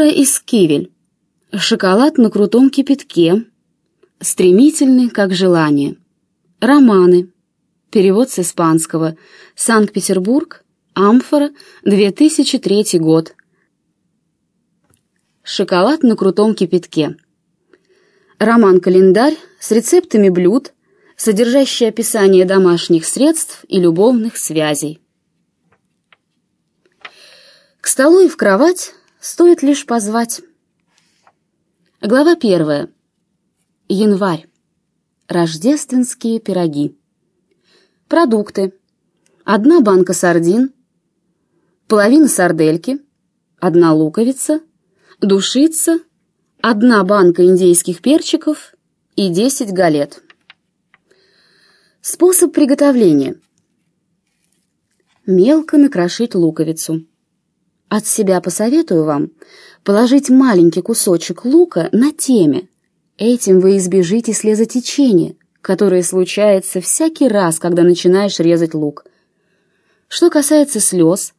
Лаура из Кивель. Шоколад на крутом кипятке. Стремительный, как желание. Романы. Перевод с испанского. Санкт-Петербург. Амфора. 2003 год. Шоколад на крутом кипятке. Роман-календарь с рецептами блюд, содержащий описание домашних средств и любовных связей. К столу и в кровать стоит лишь позвать. Глава первая. Январь. Рождественские пироги. Продукты. Одна банка сардин, половина сардельки, одна луковица, душица, одна банка индейских перчиков и 10 галет. Способ приготовления. Мелко накрошить луковицу. От себя посоветую вам положить маленький кусочек лука на теме. Этим вы избежите слезотечения, которое случается всякий раз, когда начинаешь резать лук. Что касается слез,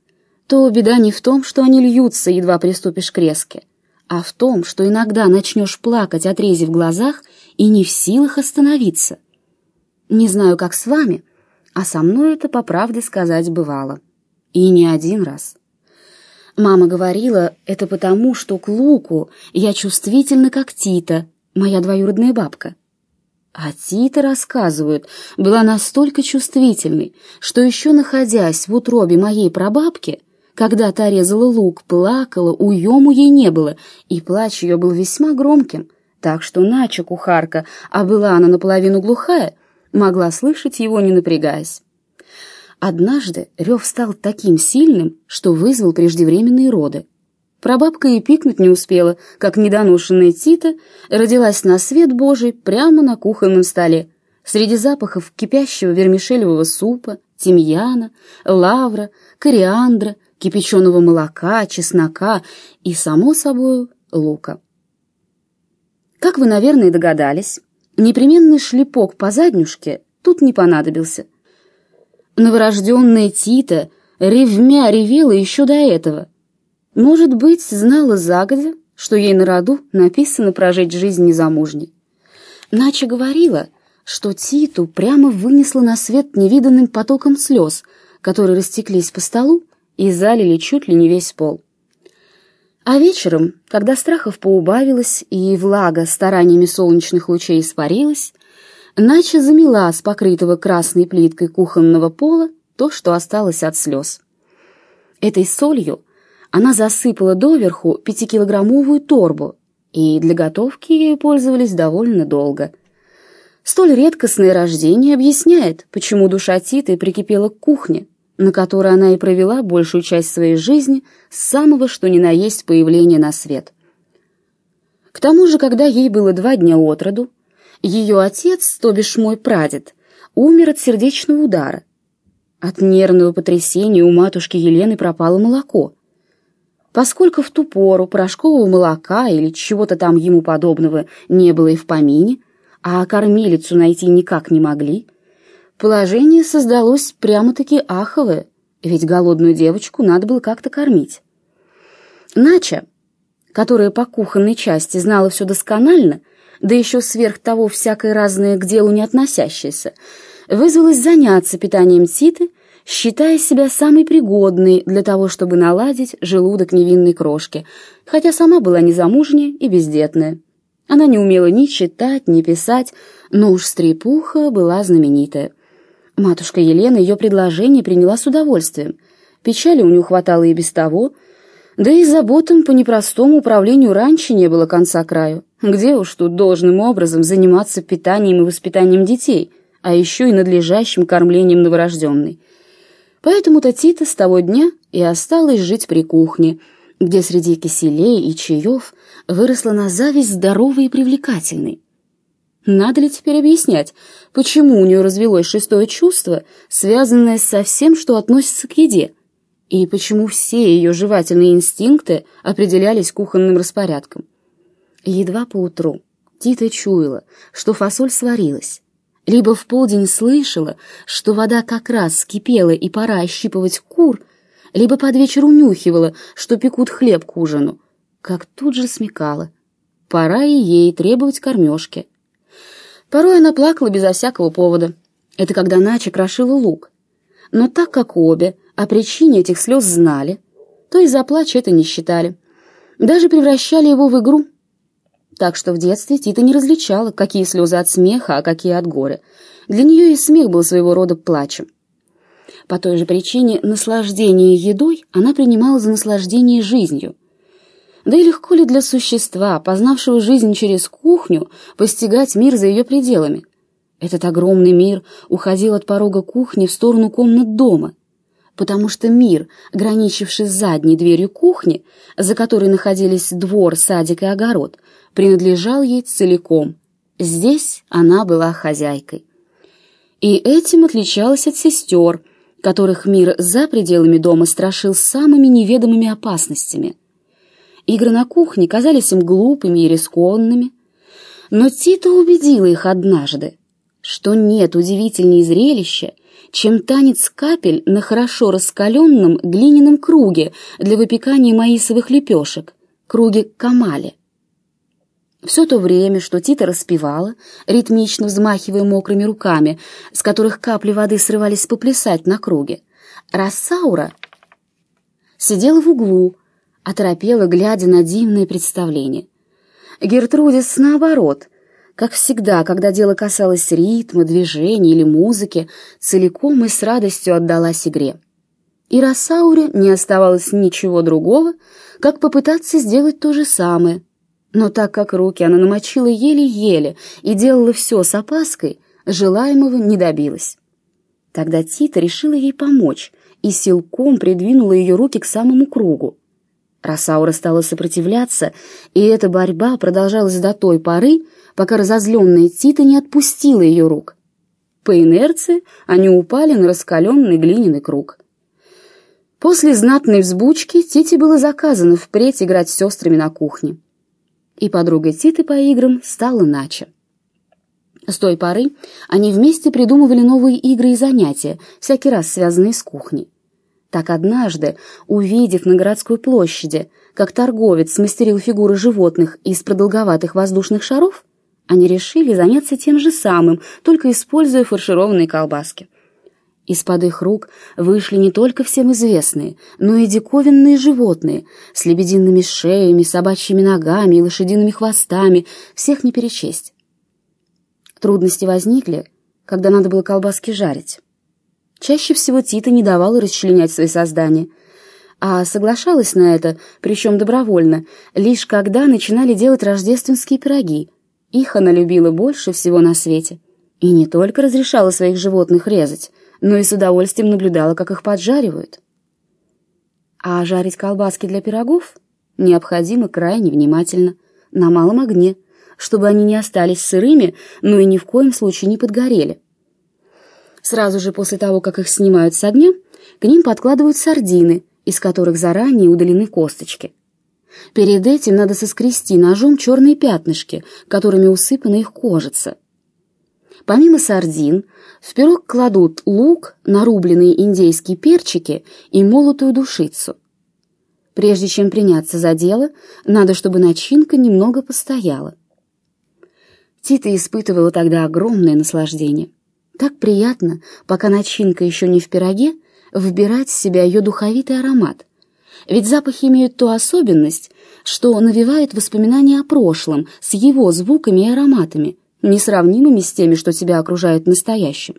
то беда не в том, что они льются, едва приступишь к резке, а в том, что иногда начнешь плакать от рези в глазах и не в силах остановиться. Не знаю, как с вами, а со мной это, по правде сказать, бывало. И не один раз. Мама говорила, это потому, что к луку я чувствительна, как Тита, моя двоюродная бабка. А Тита, рассказывают, была настолько чувствительной, что еще находясь в утробе моей прабабки, когда та резала лук, плакала, уему ей не было, и плач ее был весьма громким, так что Нача кухарка, а была она наполовину глухая, могла слышать его, не напрягаясь. Однажды рев стал таким сильным, что вызвал преждевременные роды. Прабабка и пикнуть не успела, как недоношенная Тита родилась на свет Божий прямо на кухонном столе, среди запахов кипящего вермишелевого супа, тимьяна, лавра, кориандра, кипяченого молока, чеснока и, само собой, лука. Как вы, наверное, догадались, непременный шлепок по заднюшке тут не понадобился. Новорожденная Тита ревмя ревела еще до этого. Может быть, знала загодя, что ей на роду написано прожить жизнь незамужней. Нача говорила, что Титу прямо вынесла на свет невиданным потоком слез, которые растеклись по столу и залили чуть ли не весь пол. А вечером, когда страхов поубавилось и влага стараниями солнечных лучей испарилась, Нача замела с покрытого красной плиткой кухонного пола то, что осталось от слез. Этой солью она засыпала доверху пятикилограммовую торбу, и для готовки ею пользовались довольно долго. Столь редкостное рождение объясняет, почему душа Титы прикипела к кухне, на которой она и провела большую часть своей жизни с самого что ни на есть появления на свет. К тому же, когда ей было два дня от роду, ее отец, то бишь мой прадед, умер от сердечного удара. От нервного потрясения у матушки Елены пропало молоко. Поскольку в ту пору порошкового молока или чего-то там ему подобного не было и в помине, а кормилицу найти никак не могли, положение создалось прямо-таки аховое, ведь голодную девочку надо было как-то кормить. Нача, которая по кухонной части знала все досконально, да еще сверх того всякое разное к делу не относящееся, вызвалась заняться питанием Титы, считая себя самой пригодной для того, чтобы наладить желудок невинной крошки, хотя сама была незамужняя и бездетная. Она не умела ни читать, ни писать, но уж стрепуха была знаменитая. Матушка Елена ее предложение приняла с удовольствием. Печали у нее хватало и без того, да и заботам по непростому управлению раньше не было конца краю. Где уж тут должным образом заниматься питанием и воспитанием детей, а еще и надлежащим кормлением новорожденной. Поэтому-то Тита с того дня и осталась жить при кухне, где среди киселей и чаев выросла на зависть здоровой и привлекательной. Надо ли теперь объяснять, почему у нее развелось шестое чувство, связанное со всем, что относится к еде, и почему все ее жевательные инстинкты определялись кухонным распорядком? Едва поутру Тита чуяла, что фасоль сварилась, либо в полдень слышала, что вода как раз скипела и пора ощипывать кур, либо под вечер унюхивала, что пекут хлеб к ужину, как тут же смекала. Пора и ей требовать кормежки. Порой она плакала безо всякого повода. Это когда Нача крошила лук. Но так как обе о причине этих слез знали, то и за плач это не считали. Даже превращали его в игру. Так что в детстве Тита не различала, какие слезы от смеха, а какие от горя. Для нее и смех был своего рода плачем. По той же причине наслаждение едой она принимала за наслаждение жизнью. Да и легко ли для существа, познавшего жизнь через кухню, постигать мир за ее пределами? Этот огромный мир уходил от порога кухни в сторону комнат дома, потому что мир, граничивший с задней дверью кухни, за которой находились двор, садик и огород, принадлежал ей целиком. Здесь она была хозяйкой. И этим отличалась от сестер, которых мир за пределами дома страшил самыми неведомыми опасностями. Игры на кухне казались им глупыми и рискованными, но Тита убедила их однажды, что нет удивительнее зрелища, чем танец капель на хорошо раскаленном глиняном круге для выпекания маисовых лепешек, круге камали. Все то время, что Тита распевала, ритмично взмахивая мокрыми руками, с которых капли воды срывались поплясать на круге, Рассаура сидела в углу, оторопела, глядя на дивное представление. Гертрудис, наоборот, как всегда, когда дело касалось ритма, движения или музыки, целиком и с радостью отдалась игре. И Рассауре не оставалось ничего другого, как попытаться сделать то же самое — но так как руки она намочила еле-еле и делала все с опаской, желаемого не добилась. Тогда Тита решила ей помочь и силком придвинула ее руки к самому кругу. Росаура стала сопротивляться, и эта борьба продолжалась до той поры, пока разозленная Тита не отпустила ее рук. По инерции они упали на раскаленный глиняный круг. После знатной взбучки Тите было заказано впредь играть с сестрами на кухне и подругой Титы по играм стала Нача. С той поры они вместе придумывали новые игры и занятия, всякий раз связанные с кухней. Так однажды, увидев на городской площади, как торговец смастерил фигуры животных из продолговатых воздушных шаров, они решили заняться тем же самым, только используя фаршированные колбаски. Из-под их рук вышли не только всем известные, но и диковинные животные с лебедиными шеями, собачьими ногами и лошадиными хвостами, всех не перечесть. Трудности возникли, когда надо было колбаски жарить. Чаще всего Тита не давала расчленять свои создания, а соглашалась на это, причем добровольно, лишь когда начинали делать рождественские пироги. Их она любила больше всего на свете. И не только разрешала своих животных резать, но и с удовольствием наблюдала, как их поджаривают. А жарить колбаски для пирогов необходимо крайне внимательно, на малом огне, чтобы они не остались сырыми, но и ни в коем случае не подгорели. Сразу же после того, как их снимают с огня, к ним подкладывают сардины, из которых заранее удалены косточки. Перед этим надо соскрести ножом черные пятнышки, которыми усыпана их кожица. Помимо сардин, в пирог кладут лук, нарубленные индейские перчики и молотую душицу. Прежде чем приняться за дело, надо, чтобы начинка немного постояла. Тита испытывала тогда огромное наслаждение. Так приятно, пока начинка еще не в пироге, вбирать в себя ее духовитый аромат. Ведь запахи имеют ту особенность, что навевают воспоминания о прошлом с его звуками и ароматами, несравнимыми с теми, что тебя окружают в настоящем.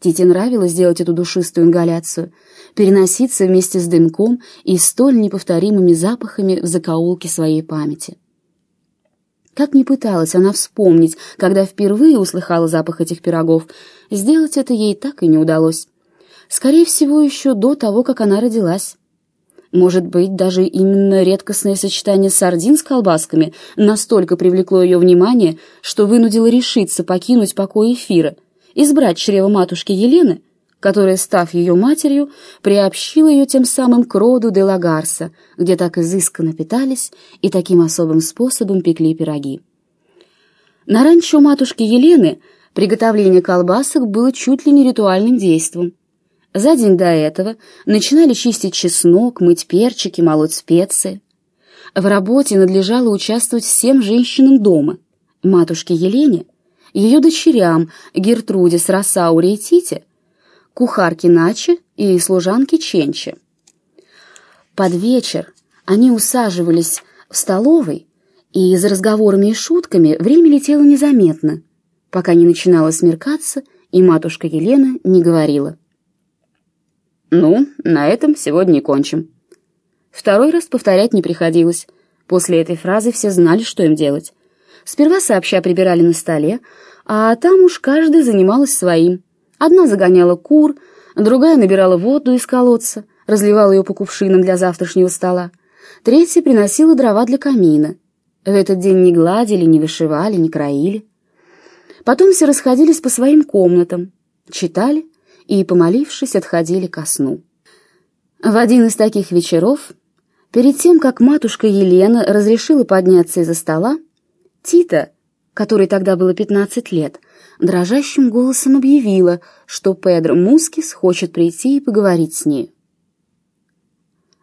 Тите нравилось делать эту душистую ингаляцию, переноситься вместе с дымком и столь неповторимыми запахами в закоулке своей памяти. Как ни пыталась она вспомнить, когда впервые услыхала запах этих пирогов, сделать это ей так и не удалось. Скорее всего, еще до того, как она родилась. Может быть, даже именно редкостное сочетание сардин с колбасками настолько привлекло ее внимание, что вынудило решиться покинуть покой эфира, избрать чрево матушки Елены, которая, став ее матерью, приобщила ее тем самым к роду де Лагарса, где так изысканно питались и таким особым способом пекли пироги. На ранчо матушки Елены приготовление колбасок было чуть ли не ритуальным действом. За день до этого начинали чистить чеснок, мыть перчики, молоть специи. В работе надлежало участвовать всем женщинам дома, матушке Елене, ее дочерям Гертруде с Росауре Тите, кухарке Наче и служанке Ченче. Под вечер они усаживались в столовой, и за разговорами и шутками время летело незаметно, пока не начинало смеркаться, и матушка Елена не говорила. «Ну, на этом сегодня и кончим». Второй раз повторять не приходилось. После этой фразы все знали, что им делать. Сперва сообща прибирали на столе, а там уж каждая занималась своим. Одна загоняла кур, другая набирала воду из колодца, разливала ее по кувшинам для завтрашнего стола. Третья приносила дрова для камина. В этот день не гладили, не вышивали, не краили. Потом все расходились по своим комнатам, читали и, помолившись, отходили ко сну. В один из таких вечеров, перед тем, как матушка Елена разрешила подняться из-за стола, Тита, которой тогда было 15 лет, дрожащим голосом объявила, что Педро Мускис хочет прийти и поговорить с ней.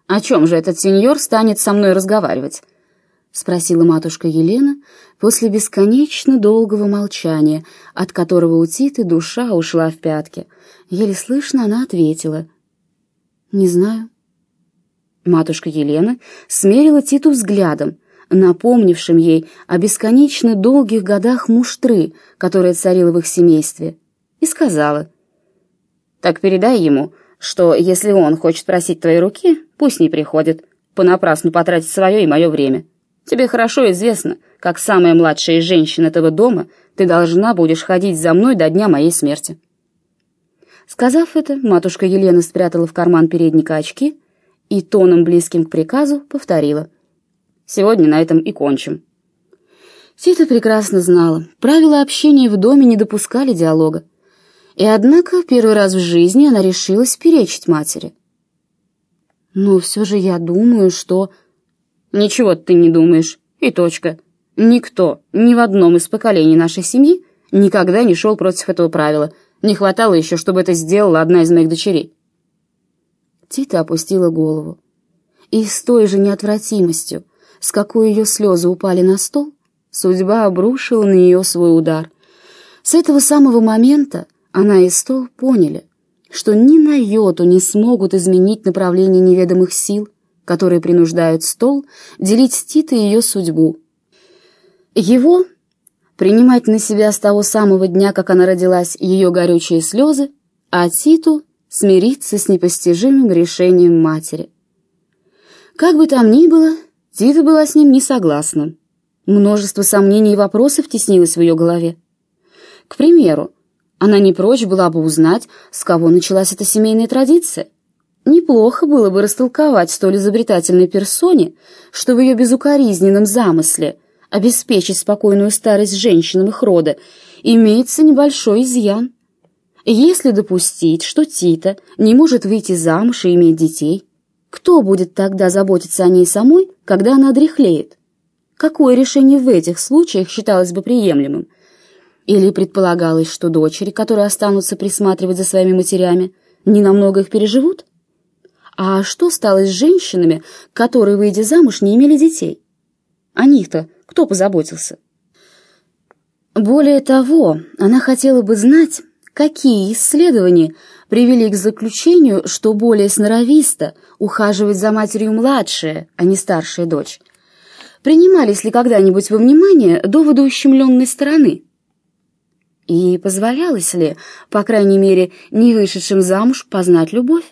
«О чем же этот сеньор станет со мной разговаривать?» — спросила матушка Елена после бесконечно долгого молчания, от которого у Титы душа ушла в пятки. Еле слышно она ответила. «Не знаю». Матушка Елена смерила Титу взглядом, напомнившим ей о бесконечно долгих годах муштры, которая царила в их семействе, и сказала. «Так передай ему, что если он хочет просить твоей руки, пусть не приходит, понапрасну потратить свое и мое время. Тебе хорошо известно, как самая младшая женщина этого дома, ты должна будешь ходить за мной до дня моей смерти». Сказав это, матушка Елена спрятала в карман передника очки и тоном, близким к приказу, повторила. «Сегодня на этом и кончим». Тита прекрасно знала, правила общения в доме не допускали диалога. И однако первый раз в жизни она решилась перечить матери. «Но все же я думаю, что...» «Ничего ты не думаешь, и точка. Никто, ни в одном из поколений нашей семьи никогда не шел против этого правила. Не хватало еще, чтобы это сделала одна из моих дочерей». Тита опустила голову. И с той же неотвратимостью, с какой ее слезы упали на стол, судьба обрушила на нее свой удар. С этого самого момента она и стол поняли, что ни на йоту не смогут изменить направление неведомых сил, которые принуждают стол делить с Титой ее судьбу. Его принимать на себя с того самого дня, как она родилась, ее горючие слезы, а Титу смириться с непостижимым решением матери. Как бы там ни было, Тита была с ним не согласна. Множество сомнений и вопросов теснилось в ее голове. К примеру, она не прочь была бы узнать, с кого началась эта семейная традиция. Неплохо было бы растолковать столь изобретательной персоне, что в ее безукоризненном замысле обеспечить спокойную старость женщинам их рода имеется небольшой изъян. Если допустить, что Тита не может выйти замуж и иметь детей, кто будет тогда заботиться о ней самой, когда она дряхлеет? Какое решение в этих случаях считалось бы приемлемым? Или предполагалось, что дочери, которые останутся присматривать за своими матерями, ненамного их переживут? А что стало с женщинами, которые, выйдя замуж, не имели детей? О них-то кто позаботился? Более того, она хотела бы знать, какие исследования привели к заключению, что более сноровисто ухаживать за матерью младшая, а не старшая дочь. Принимались ли когда-нибудь во внимание доводы ущемленной стороны? И позволялось ли, по крайней мере, не вышедшим замуж познать любовь?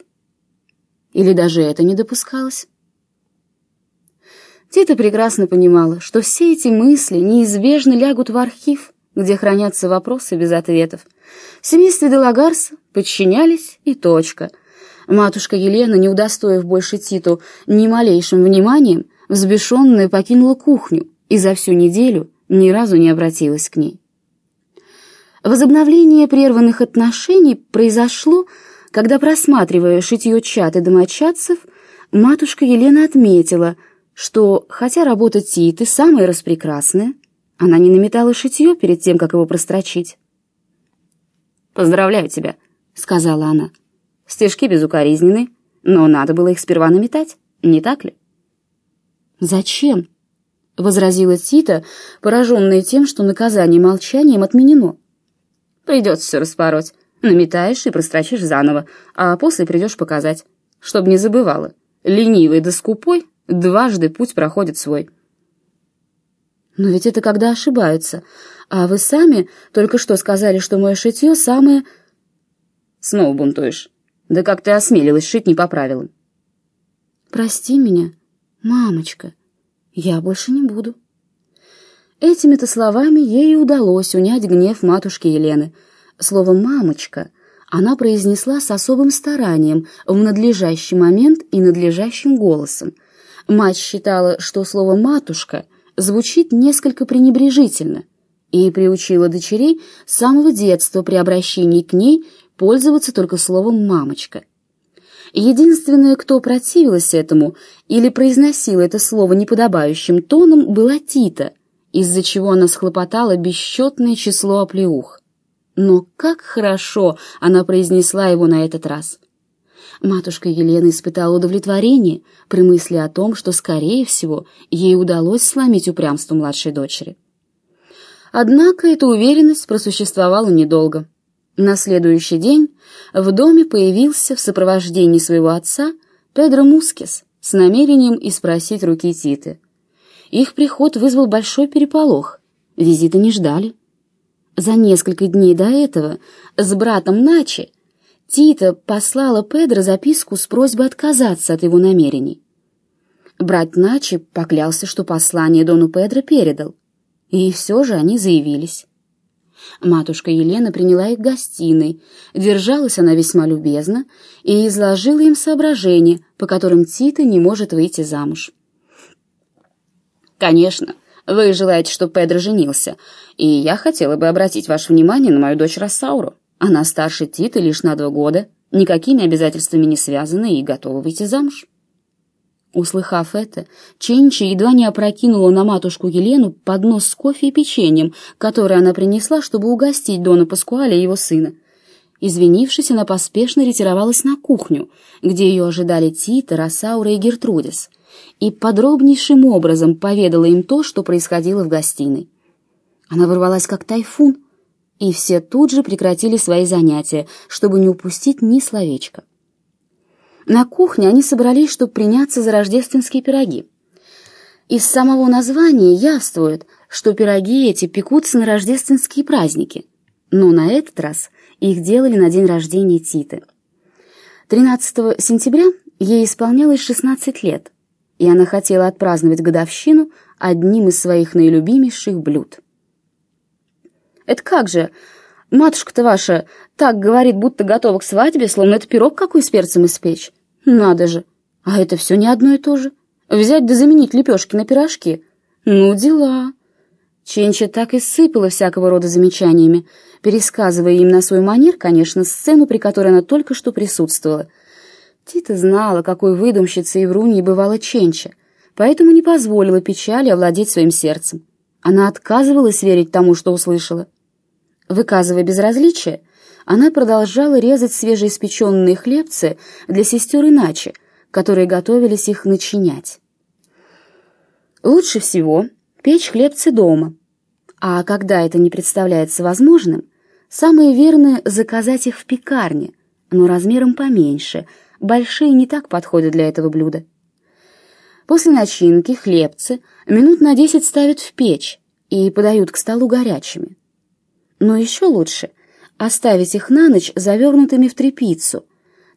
Или даже это не допускалось? Тита прекрасно понимала, что все эти мысли неизбежно лягут в архив, где хранятся вопросы без ответов. В семействе Делагарса подчинялись и точка. Матушка Елена, не удостоив больше Титу ни малейшим вниманием, взбешенная покинула кухню и за всю неделю ни разу не обратилась к ней. Возобновление прерванных отношений произошло, когда, просматривая шитье чат и домочадцев, матушка Елена отметила, что, хотя работа Титы самая распрекрасная, она не наметала шитье перед тем, как его прострочить. «Поздравляю тебя», — сказала она. «Стежки безукоризненны, но надо было их сперва наметать, не так ли?» «Зачем?» — возразила Тита, пораженная тем, что наказание молчанием отменено. «Придется все распороть. Наметаешь и прострочишь заново, а после придешь показать, чтоб не забывала. Ленивый да скупой дважды путь проходит свой». «Но ведь это когда ошибаются, а вы сами только что сказали, что мое шитье самое...» «Снова бунтуешь. Да как ты осмелилась шить не по правилам?» «Прости меня, мамочка, я больше не буду». Этими-то словами ей удалось унять гнев матушки Елены. Слово «мамочка» она произнесла с особым старанием, в надлежащий момент и надлежащим голосом. Мать считала, что слово «матушка» звучит несколько пренебрежительно, и приучила дочерей с самого детства при обращении к ней пользоваться только словом «мамочка». Единственная, кто противилась этому или произносила это слово неподобающим тоном, была Тита, из-за чего она схлопотала бесчетное число оплеух. Но как хорошо она произнесла его на этот раз! Матушка Елена испытала удовлетворение при мысли о том, что, скорее всего, ей удалось сломить упрямство младшей дочери. Однако эта уверенность просуществовала недолго. На следующий день в доме появился в сопровождении своего отца Педро Мускес с намерением испросить руки Титы. Их приход вызвал большой переполох, визита не ждали. За несколько дней до этого с братом Начи Тита послала Педро записку с просьбой отказаться от его намерений. Брат Начи поклялся, что послание Дону Педро передал, и все же они заявились. Матушка Елена приняла их в гостиной, держалась она весьма любезно и изложила им соображения, по которым Тита не может выйти замуж. «Конечно, вы желаете, чтобы Педро женился, и я хотела бы обратить ваше внимание на мою дочь Рассауру. Она старше Титы лишь на два года, никакими обязательствами не связана и готова выйти замуж». Услыхав это, Ченчи едва не опрокинула на матушку Елену поднос с кофе и печеньем, который она принесла, чтобы угостить Дона Паскуаля и его сына. Извинившись, она поспешно ретировалась на кухню, где ее ожидали Тита, Росаура и Гертрудис, и подробнейшим образом поведала им то, что происходило в гостиной. Она ворвалась как тайфун, и все тут же прекратили свои занятия, чтобы не упустить ни словечка. На кухне они собрались, чтобы приняться за рождественские пироги. Из самого названия явствует, что пироги эти пекутся на рождественские праздники, но на этот раз их делали на день рождения Титы. 13 сентября ей исполнялось 16 лет, и она хотела отпраздновать годовщину одним из своих наилюбимейших блюд. «Это как же? Матушка-то ваша так говорит, будто готова к свадьбе, словно это пирог какой с перцем испечь. Надо же. А это все не одно и то же. Взять да заменить лепешки на пирожки. Ну, дела. Ченча так и сыпала всякого рода замечаниями, пересказывая им на свой манер, конечно, сцену, при которой она только что присутствовала. Тита знала, какой выдумщицей и вруньей бывала Ченча, поэтому не позволила печали овладеть своим сердцем. Она отказывалась верить тому, что услышала. Выказывая безразличие, она продолжала резать свежеиспеченные хлебцы для сестер иначе, которые готовились их начинять. Лучше всего печь хлебцы дома, а когда это не представляется возможным, самое верное — заказать их в пекарне, но размером поменьше, большие не так подходят для этого блюда. После начинки хлебцы минут на десять ставят в печь и подают к столу горячими. Но еще лучше оставить их на ночь завернутыми в тряпицу,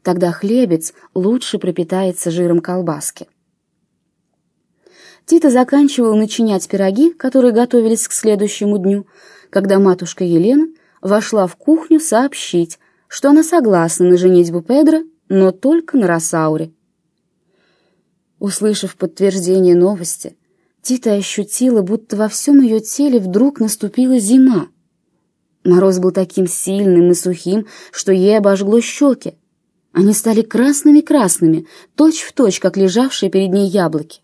тогда хлебец лучше пропитается жиром колбаски. Тита заканчивала начинять пироги, которые готовились к следующему дню, когда матушка Елена вошла в кухню сообщить, что она согласна на женитьбу Педро, но только на Росауре. Услышав подтверждение новости, Тита ощутила, будто во всем ее теле вдруг наступила зима. Мороз был таким сильным и сухим, что ей обожгло щеки. Они стали красными-красными, точь-в-точь, как лежавшие перед ней яблоки.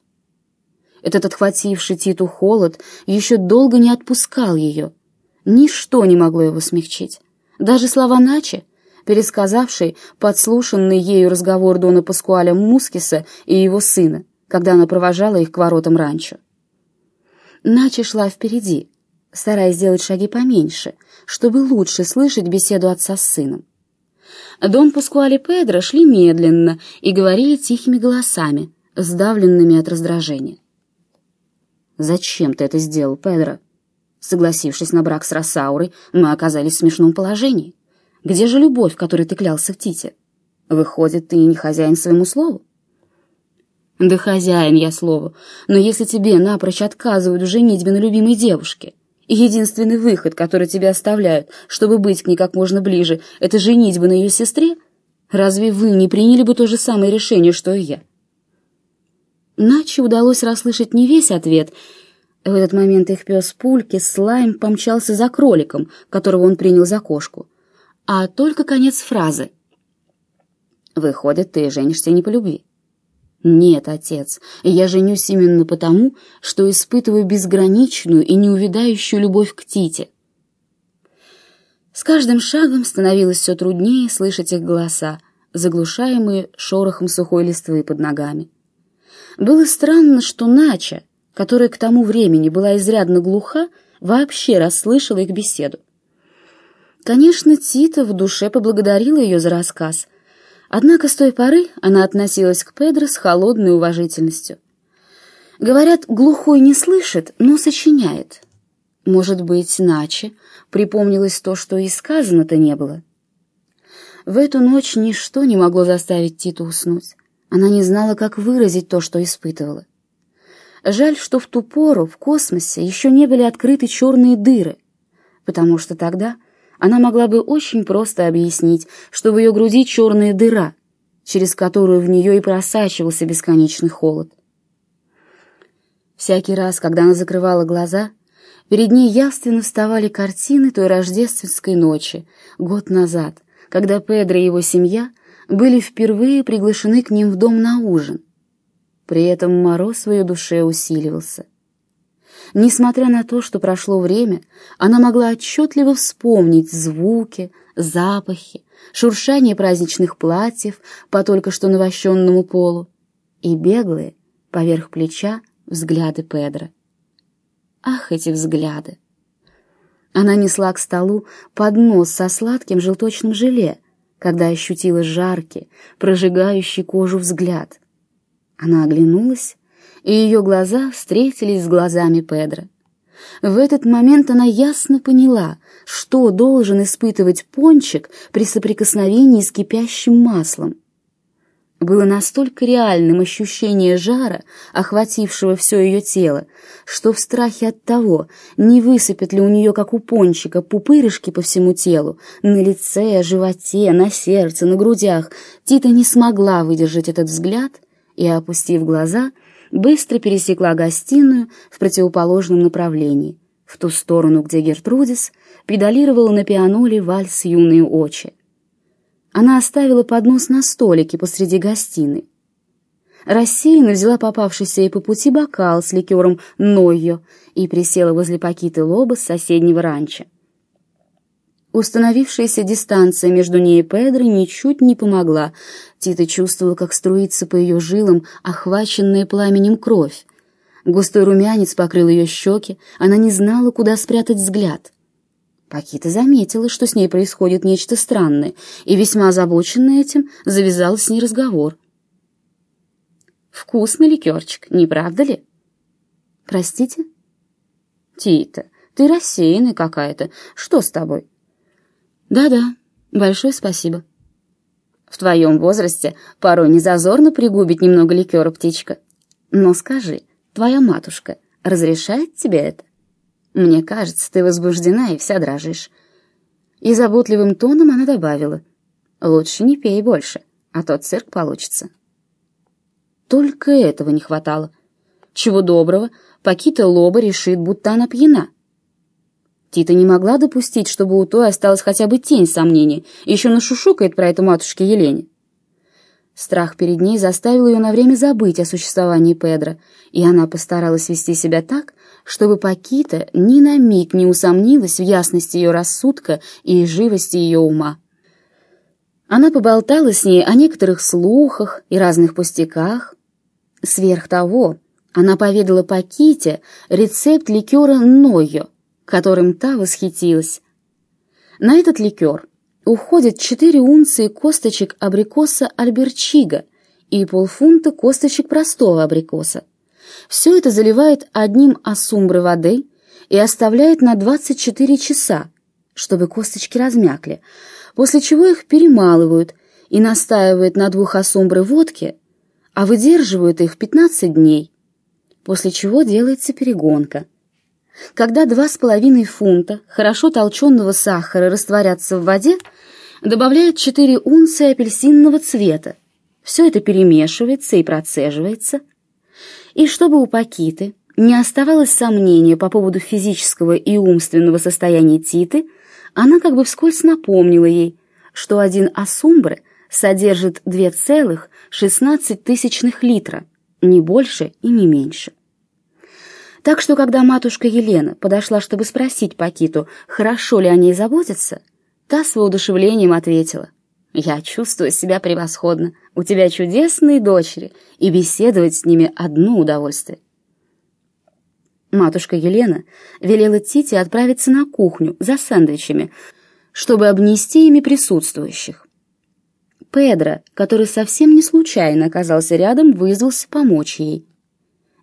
Этот отхвативший Титу холод еще долго не отпускал ее. Ничто не могло его смягчить. Даже слова Начи, пересказавший подслушанный ею разговор Дона Паскуаля Мускиса и его сына, когда она провожала их к воротам ранчо. Нача шла впереди, стараясь сделать шаги поменьше, чтобы лучше слышать беседу отца с сыном. Дон Паскуаль и Педро шли медленно и говорили тихими голосами, сдавленными от раздражения. «Зачем ты это сделал, Педро?» Согласившись на брак с Росаурой, мы оказались в смешном положении. Где же любовь, которой ты клялся в Тите? Выходит, ты не хозяин своему слову? Да хозяин я слову, но если тебе напрочь отказывают в женитьбе на любимой девушке, и единственный выход, который тебе оставляют, чтобы быть к ней как можно ближе, это женитьба на ее сестре, разве вы не приняли бы то же самое решение, что и я? Наче удалось расслышать не весь ответ — в этот момент их пес Пульки Слайм помчался за кроликом, которого он принял за кошку. А только конец фразы. «Выходит, ты женишься не по любви». «Нет, отец, я женюсь именно потому, что испытываю безграничную и неувядающую любовь к Тите». С каждым шагом становилось все труднее слышать их голоса, заглушаемые шорохом сухой листвы под ногами. Было странно, что Нача, которая к тому времени была изрядно глуха, вообще расслышала их беседу. Конечно, Тита в душе поблагодарила ее за рассказ, однако с той поры она относилась к Педро с холодной уважительностью. Говорят, глухой не слышит, но сочиняет. Может быть, иначе припомнилось то, что и сказано-то не было. В эту ночь ничто не могло заставить Титу уснуть. Она не знала, как выразить то, что испытывала. Жаль, что в ту пору в космосе еще не были открыты черные дыры, потому что тогда она могла бы очень просто объяснить, что в ее груди черная дыра, через которую в нее и просачивался бесконечный холод. Всякий раз, когда она закрывала глаза, перед ней явственно вставали картины той рождественской ночи, год назад, когда Педро и его семья были впервые приглашены к ним в дом на ужин — при этом мороз в ее душе усиливался. Несмотря на то, что прошло время, она могла отчетливо вспомнить звуки, запахи, шуршание праздничных платьев по только что навощенному полу и беглые, поверх плеча, взгляды Педро. Ах, эти взгляды! Она несла к столу поднос со сладким желточным желе, когда ощутила жаркий, прожигающий кожу взгляд. Она оглянулась, и ее глаза встретились с глазами Педро. В этот момент она ясно поняла, что должен испытывать пончик при соприкосновении с кипящим маслом. Было настолько реальным ощущение жара, охватившего все ее тело, что в страхе от того, не высыпят ли у нее, как у пончика, пупырышки по всему телу, на лице, животе, на сердце, на грудях, Тита не смогла выдержать этот взгляд — и, опустив глаза, быстро пересекла гостиную в противоположном направлении, в ту сторону, где Гертрудис педалировала на пианоле вальс юные очи. Она оставила поднос на столике посреди гостиной. Рассеянно взяла попавшийся ей по пути бокал с ликером «Нойо» и присела возле Пакиты Лоба с соседнего ранчо. Установившаяся дистанция между ней и Педро ничуть не помогла. Тита чувствовала, как струится по ее жилам охваченная пламенем кровь. Густой румянец покрыл ее щеки, она не знала, куда спрятать взгляд. Пакита заметила, что с ней происходит нечто странное, и, весьма озабоченная этим, завязала с ней разговор. «Вкусный ликерчик, не правда ли?» «Простите?» «Тита, ты рассеянная какая-то. Что с тобой?» «Да-да, большое спасибо». «В твоем возрасте порой не зазорно пригубить немного ликера, птичка. Но скажи, твоя матушка разрешает тебе это? Мне кажется, ты возбуждена и вся дрожишь». И заботливым тоном она добавила, «Лучше не пей больше, а то цирк получится». Только этого не хватало. Чего доброго, Пакита Лоба решит, будто она пьяна. Тита не могла допустить, чтобы у той осталась хотя бы тень сомнений, еще нашушукает про это матушке Елене. Страх перед ней заставил ее на время забыть о существовании Педро, и она постаралась вести себя так, чтобы Пакита ни на миг не усомнилась в ясности ее рассудка и живости ее ума. Она поболтала с ней о некоторых слухах и разных пустяках, Сверх того, она поведала Паките рецепт ликера Нойо, которым та восхитилась. На этот ликер уходят 4 унции косточек абрикоса альберчига и полфунта косточек простого абрикоса. Все это заливает одним асумбры воды и оставляет на 24 часа, чтобы косточки размякли, после чего их перемалывают и настаивают на двух асумбры водки, а выдерживают их 15 дней, после чего делается перегонка. Когда два с половиной фунта хорошо толченого сахара растворятся в воде, добавляют 4 унции апельсинного цвета. Все это перемешивается и процеживается. И чтобы у Пакиты не оставалось сомнения по поводу физического и умственного состояния Титы, она как бы вскользь напомнила ей, что один асумбре содержит 2,16 литра, не больше и не меньше. Так что, когда матушка Елена подошла, чтобы спросить Пакиту, хорошо ли о ней заботятся, та с воодушевлением ответила, «Я чувствую себя превосходно, у тебя чудесные дочери, и беседовать с ними одно удовольствие». Матушка Елена велела Тите отправиться на кухню за сэндвичами, чтобы обнести ими присутствующих. Педро, который совсем не случайно оказался рядом, вызвался помочь ей.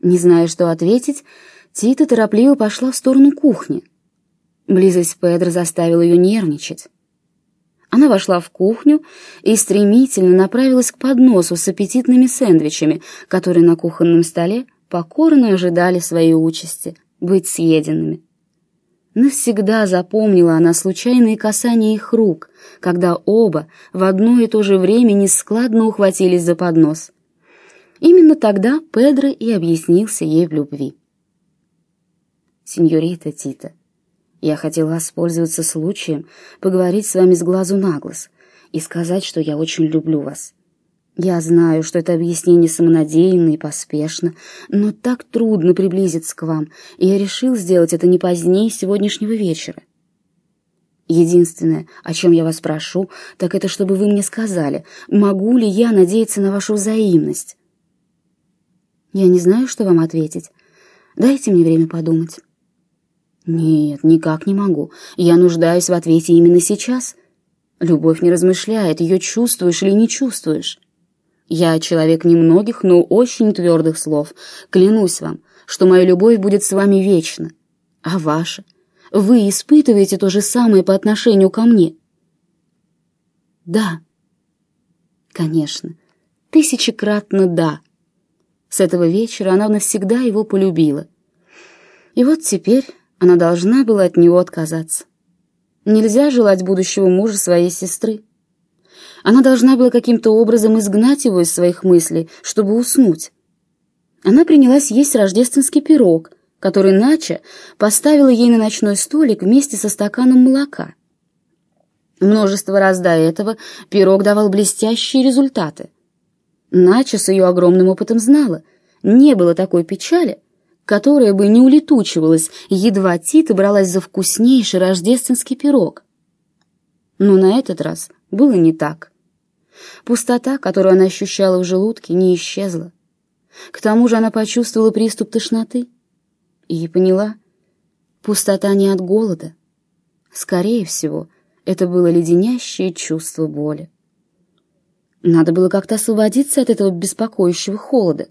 Не зная, что ответить, Тита торопливо пошла в сторону кухни. Близость Педро заставила ее нервничать. Она вошла в кухню и стремительно направилась к подносу с аппетитными сэндвичами, которые на кухонном столе покорно ожидали своей участи — быть съеденными. Навсегда запомнила она случайные касания их рук, когда оба в одно и то же время нескладно ухватились за поднос — Именно тогда Педро и объяснился ей в любви. «Сеньорита Тита, я хотел воспользоваться случаем поговорить с вами с глазу на глаз и сказать, что я очень люблю вас. Я знаю, что это объяснение самонадеянно и поспешно, но так трудно приблизиться к вам, и я решил сделать это не позднее сегодняшнего вечера. Единственное, о чем я вас прошу, так это чтобы вы мне сказали, могу ли я надеяться на вашу взаимность. Я не знаю, что вам ответить. Дайте мне время подумать. Нет, никак не могу. Я нуждаюсь в ответе именно сейчас. Любовь не размышляет, ее чувствуешь или не чувствуешь. Я человек немногих, но очень твердых слов. Клянусь вам, что моя любовь будет с вами вечно. А ваша? Вы испытываете то же самое по отношению ко мне? Да. Конечно. Тысячекратно да. С этого вечера она навсегда его полюбила. И вот теперь она должна была от него отказаться. Нельзя желать будущего мужа своей сестры. Она должна была каким-то образом изгнать его из своих мыслей, чтобы уснуть. Она принялась есть рождественский пирог, который Нача поставила ей на ночной столик вместе со стаканом молока. Множество раз до этого пирог давал блестящие результаты — Нача с ее огромным опытом знала, не было такой печали, которая бы не улетучивалась, едва Тита бралась за вкуснейший рождественский пирог. Но на этот раз было не так. Пустота, которую она ощущала в желудке, не исчезла. К тому же она почувствовала приступ тошноты и поняла, пустота не от голода. Скорее всего, это было леденящее чувство боли. Надо было как-то освободиться от этого беспокоящего холода.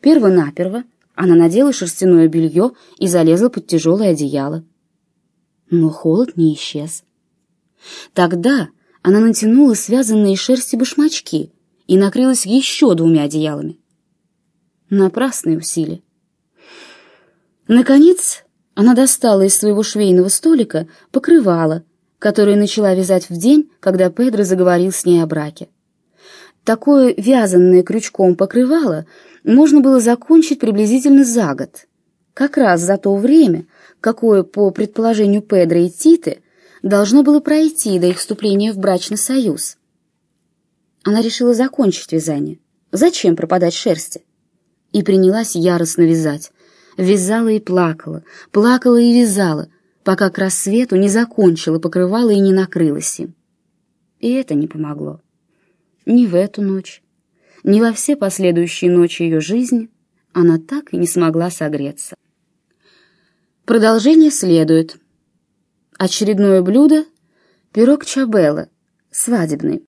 Перво-наперво она надела шерстяное белье и залезла под тяжелое одеяло. Но холод не исчез. Тогда она натянула связанные шерсти башмачки и накрылась еще двумя одеялами. Напрасные усилия. Наконец, она достала из своего швейного столика покрывало, которую начала вязать в день, когда Педро заговорил с ней о браке. Такое вязанное крючком покрывало можно было закончить приблизительно за год, как раз за то время, какое, по предположению Педро и Титы, должно было пройти до их вступления в брачный союз. Она решила закончить вязание. Зачем пропадать шерсти? И принялась яростно вязать. Вязала и плакала, плакала и вязала, пока к рассвету не закончила покрывало и не накрылась им. И это не помогло. Ни в эту ночь, ни во все последующие ночи ее жизни она так и не смогла согреться. Продолжение следует. Очередное блюдо — пирог чабелла, свадебный.